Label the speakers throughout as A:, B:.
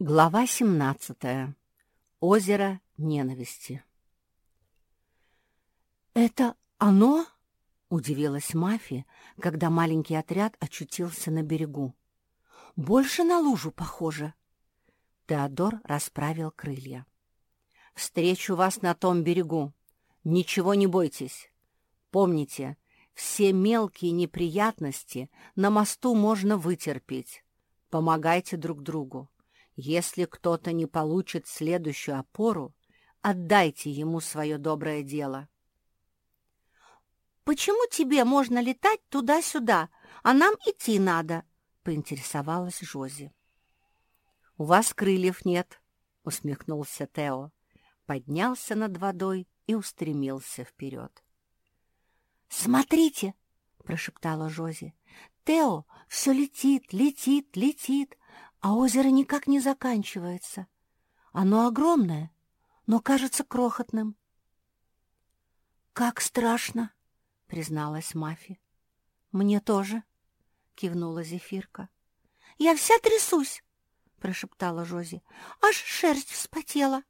A: Глава 17. Озеро ненависти. «Это оно?» — удивилась Мафи, когда маленький отряд очутился на берегу. «Больше на лужу похоже». Теодор расправил крылья. «Встречу вас на том берегу. Ничего не бойтесь. Помните, все мелкие неприятности на мосту можно вытерпеть. Помогайте друг другу. Если кто-то не получит следующую опору, отдайте ему свое доброе дело.
B: «Почему тебе можно летать туда-сюда, а нам идти надо?» — поинтересовалась Жози.
A: «У вас крыльев нет», — усмехнулся Тео, поднялся над водой и устремился вперед.
B: «Смотрите!» — прошептала Жози. «Тео все летит, летит, летит, а озеро никак не заканчивается. Оно огромное, но кажется крохотным. «Как страшно!» — призналась Мафи. «Мне тоже», — кивнула Зефирка. «Я вся трясусь!» — прошептала Жози. «Аж шерсть вспотела!»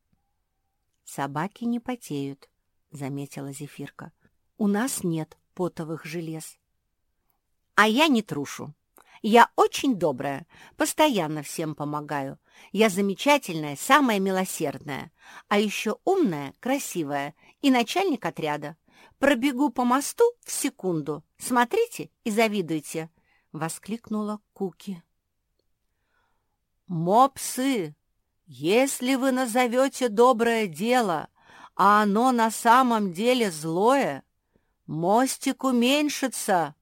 A: «Собаки не потеют», — заметила Зефирка. «У нас нет потовых желез». «А я не трушу», я очень добрая, постоянно всем помогаю. Я замечательная, самая милосердная, а еще умная, красивая и начальник отряда. Пробегу по мосту в секунду. Смотрите и завидуйте!» — воскликнула Куки. «Мопсы, если вы назовете доброе дело, а оно на самом деле злое, мостик уменьшится!»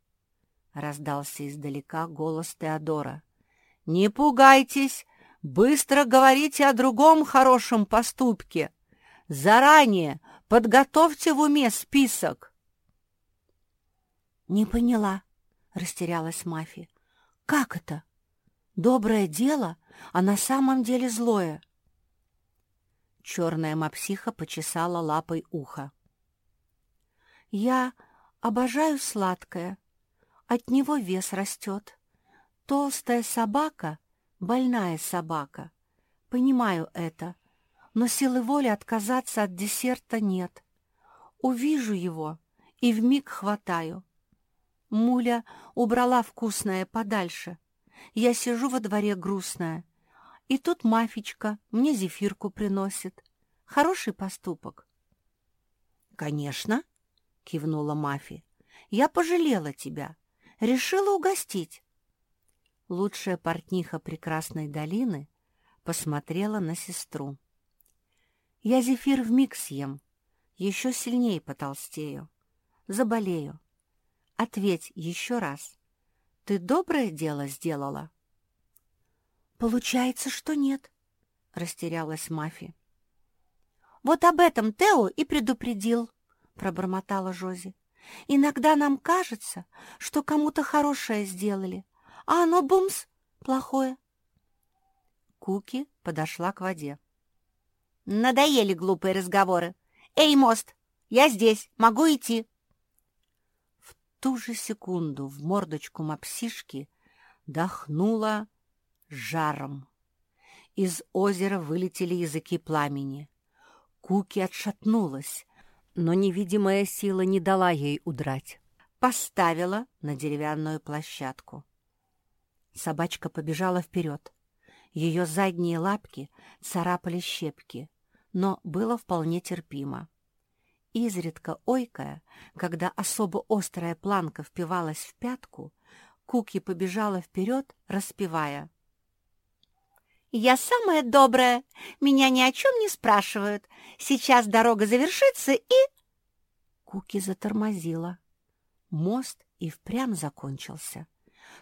A: Раздался издалека голос Теодора. «Не пугайтесь! Быстро говорите о другом хорошем поступке! Заранее подготовьте в уме список!»
B: «Не поняла», — растерялась Мафи. «Как это? Доброе дело, а на самом деле злое?»
A: Черная мопсиха почесала лапой ухо.
B: «Я обожаю сладкое», от него вес растет. Толстая собака — больная собака. Понимаю это, но силы воли отказаться от десерта нет. Увижу его и вмиг хватаю. Муля убрала вкусное подальше. Я сижу во дворе грустная. И тут Мафичка мне зефирку приносит. Хороший поступок.
A: — Конечно, — кивнула Мафи. — Я пожалела тебя решила угостить. Лучшая портниха прекрасной долины посмотрела на сестру. Я зефир вмиг съем, еще сильнее потолстею, заболею. Ответь еще раз. Ты доброе дело сделала?
B: Получается, что нет, растерялась Мафи. Вот об этом Тео и предупредил, пробормотала Жози. Иногда нам кажется, что кому-то хорошее сделали, а оно, бумс, плохое.
A: Куки подошла к воде.
B: Надоели глупые разговоры. Эй, мост, я здесь, могу идти.
A: В ту же секунду в мордочку мопсишки дохнуло жаром. Из озера вылетели языки пламени. Куки отшатнулась, но невидимая сила не дала ей удрать. Поставила на деревянную площадку. Собачка побежала вперед. Ее задние лапки царапали щепки, но было вполне терпимо. Изредка ойкая, когда особо острая планка впивалась в пятку, Куки побежала вперед, распевая.
B: «Я самая добрая, меня ни о чем не спрашивают. Сейчас дорога завершится и...»
A: Куки затормозила. Мост и впрямь закончился.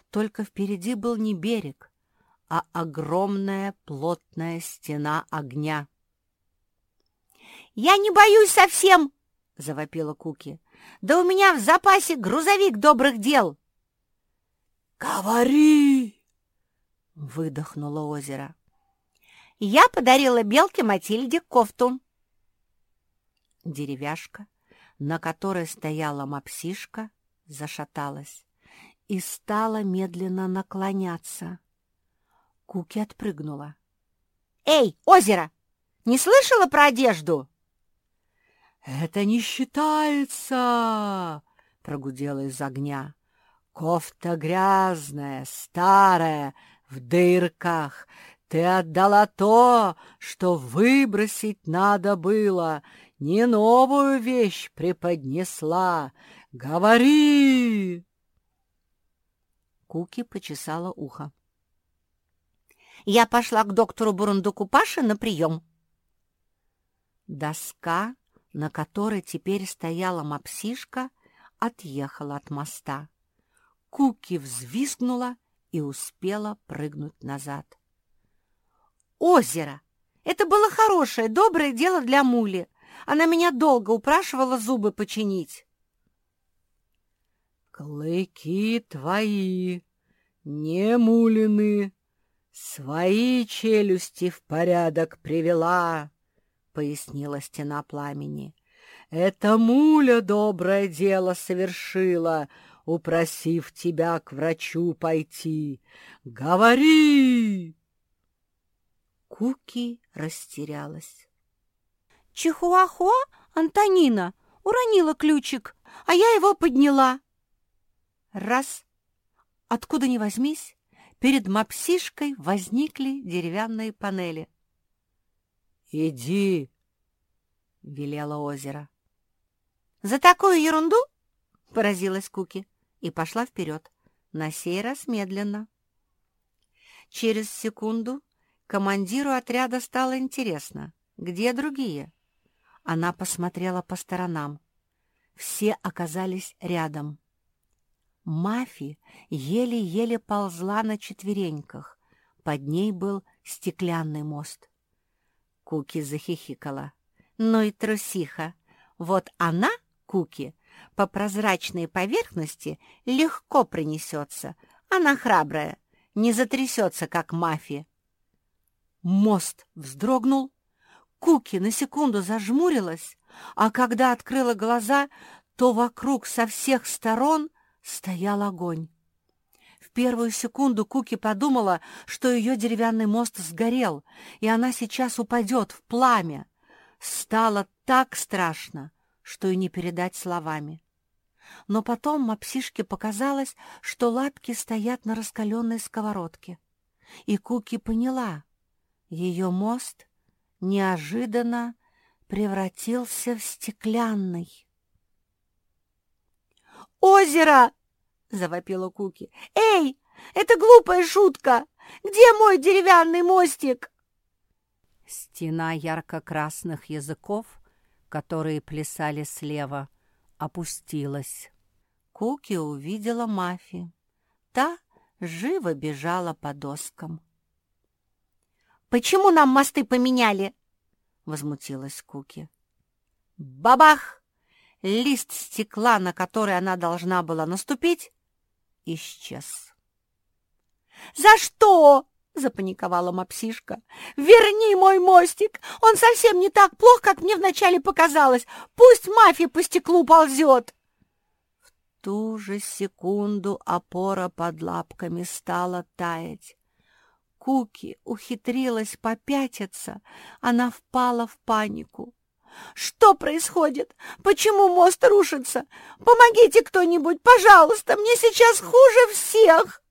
A: Только впереди был не берег, а огромная плотная стена огня.
B: «Я не боюсь совсем!» — завопила Куки. «Да у меня в запасе грузовик добрых дел!»
A: «Говори!» — выдохнуло озеро.
B: «Я подарила белке Матильде кофту».
A: Деревяшка, на которой стояла мопсишка, зашаталась и стала медленно наклоняться. Куки отпрыгнула.
B: Эй, озеро, не слышала про одежду?»
A: «Это не считается!» — прогудела из огня. «Кофта грязная, старая, в дырках. Ты отдала то, что выбросить надо было, не новую вещь преподнесла. Говори!»
B: Куки почесала ухо. «Я пошла к доктору Бурундуку Паше на прием». Доска, на которой теперь стояла мапсишка, отъехала от моста. Куки взвизгнула и успела прыгнуть назад. «Озеро! Это было хорошее, доброе дело для Мули. Она меня долго упрашивала зубы починить».
A: «Клыки твои, не мулины, свои челюсти в порядок привела», — пояснила стена пламени. «Это муля доброе дело совершила, упросив тебя к врачу пойти. Говори!»
B: Куки растерялась. «Чихуахуа, Антонина, уронила ключик, а я его подняла». Раз, откуда ни возьмись, перед мапсишкой возникли деревянные панели.
A: «Иди!» — велело озеро.
B: «За такую ерунду?» — поразилась Куки и пошла вперед, на сей раз медленно. Через секунду командиру отряда стало интересно, где другие. Она посмотрела по сторонам. Все оказались рядом. Мафи еле-еле ползла на четвереньках. Под ней был стеклянный мост. Куки захихикала. «Ну и трусиха! Вот она, Куки, по прозрачной поверхности легко пронесется. Она храбрая, не затрясется, как мафия. Мост вздрогнул. Куки на секунду зажмурилась, а когда открыла глаза, то вокруг со всех сторон стоял огонь. В первую секунду Куки подумала, что ее деревянный мост сгорел, и она сейчас упадет в пламя. Стало так страшно, что и не передать словами. Но потом мапсишке показалось, что лапки стоят на раскаленной сковородке. И Куки поняла, ее мост неожиданно превратился в стеклянный. «Озеро!» — завопила Куки. «Эй, это глупая шутка! Где мой деревянный мостик?»
A: Стена ярко-красных языков — которые плясали слева, опустилась.
B: Куки увидела Мафи. Та живо бежала по доскам. «Почему нам мосты поменяли?» — возмутилась Куки. Бабах! Лист стекла, на который она должна была наступить, исчез. «За что?» — запаниковала мапсишка. «Верни мой мостик! Он совсем не так плох, как мне вначале показалось! Пусть мафия по стеклу ползет!» В ту же секунду опора под лапками стала таять. Куки ухитрилась попятиться, она впала в панику. «Что происходит? Почему мост рушится? Помогите кто-нибудь, пожалуйста, мне сейчас хуже всех!»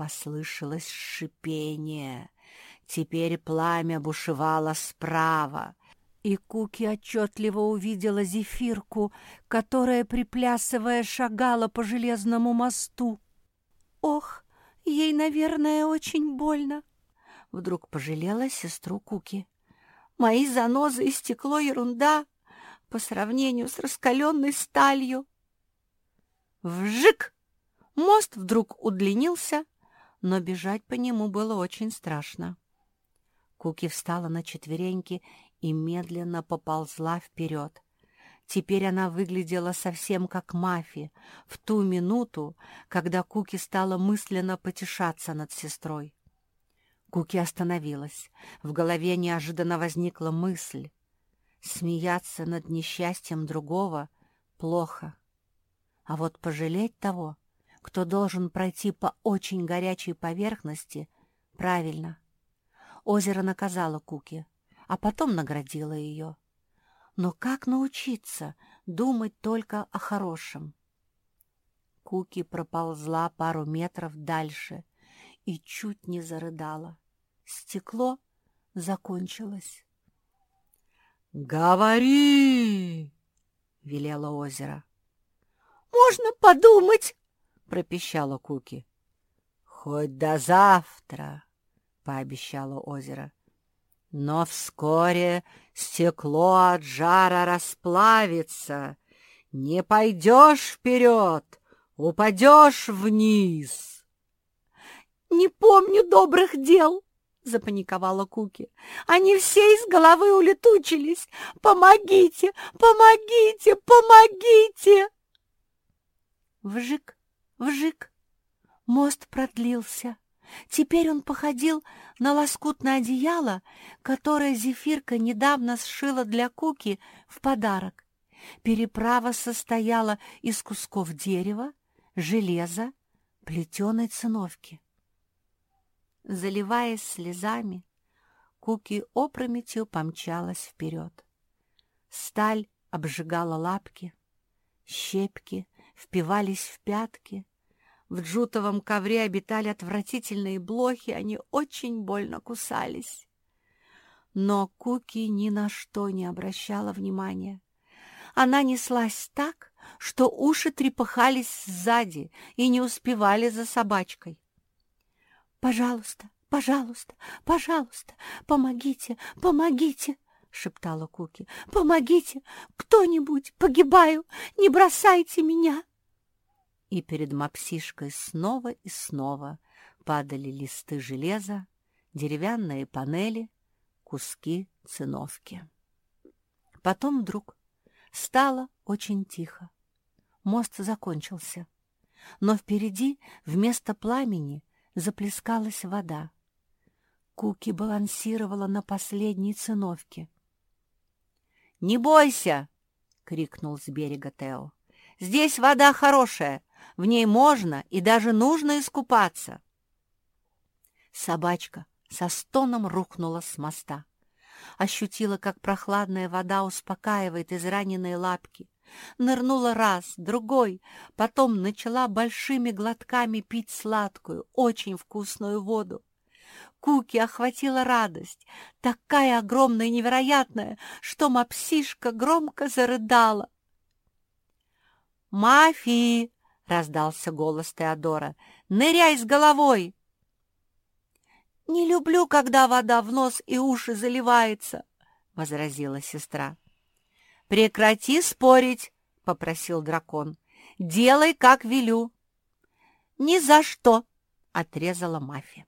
B: Послышалось шипение. Теперь пламя бушевало справа, и Куки отчетливо увидела зефирку, которая, приплясывая, шагала по железному мосту. «Ох, ей, наверное, очень больно!» Вдруг пожалела сестру Куки. «Мои занозы и стекло — ерунда по сравнению с раскаленной сталью!» Вжик! Мост вдруг удлинился, но бежать по нему было очень страшно. Куки встала на четвереньки и медленно поползла вперед. Теперь она выглядела совсем как Мафи в ту минуту, когда Куки стала мысленно потешаться над сестрой. Куки остановилась. В голове неожиданно возникла мысль. Смеяться над несчастьем другого плохо. А вот пожалеть того, кто должен пройти по очень горячей поверхности, правильно. Озеро наказало Куки, а потом наградило ее. Но как научиться думать только о хорошем? Куки проползла пару метров дальше и чуть не зарыдала. Стекло закончилось.
A: «Говори!» — велело озеро.
B: «Можно подумать!» — пропищала Куки.
A: «Хоть до завтра!» — пообещало озеро. «Но вскоре стекло от жара расплавится. Не пойдешь вперед, упадешь вниз!»
B: «Не помню добрых дел!» — запаниковала Куки. «Они все из головы улетучились! Помогите! Помогите! Помогите!» Вжик, вжик! Мост продлился. Теперь он походил на лоскутное одеяло, которое Зефирка недавно сшила для Куки в подарок. Переправа состояла из кусков дерева, железа, плетеной циновки. Заливаясь слезами, Куки опрометью помчалась вперед. Сталь обжигала лапки, щепки впивались в пятки. В джутовом ковре обитали отвратительные блохи, они очень больно кусались. Но Куки ни на что не обращала внимания. Она неслась так, что уши трепыхались сзади и не успевали за собачкой. «Пожалуйста, пожалуйста, пожалуйста, помогите, помогите!» — шептала Куки. «Помогите! Кто-нибудь! Погибаю! Не бросайте меня!» И перед мопсишкой снова и снова падали листы железа, деревянные панели, куски циновки. Потом вдруг стало очень тихо. Мост закончился, но впереди вместо пламени заплескалась вода. Куки балансировала на последней циновке. «Не бойся!» — крикнул с берега Тео. «Здесь вода хорошая, в ней можно и даже нужно искупаться». Собачка со стоном рухнула с моста. Ощутила, как прохладная вода успокаивает израненные лапки. Нырнула раз, другой, потом начала большими глотками пить сладкую, очень вкусную воду. Куки охватила радость, такая огромная и невероятная, что мопсишка громко зарыдала. «Мафи!» — раздался голос Теодора. «Ныряй с головой!» «Не люблю, когда вода в нос и уши заливается», — возразила сестра. «Прекрати спорить!» — попросил дракон. «Делай, как велю!» «Ни за что!» — отрезала мафия.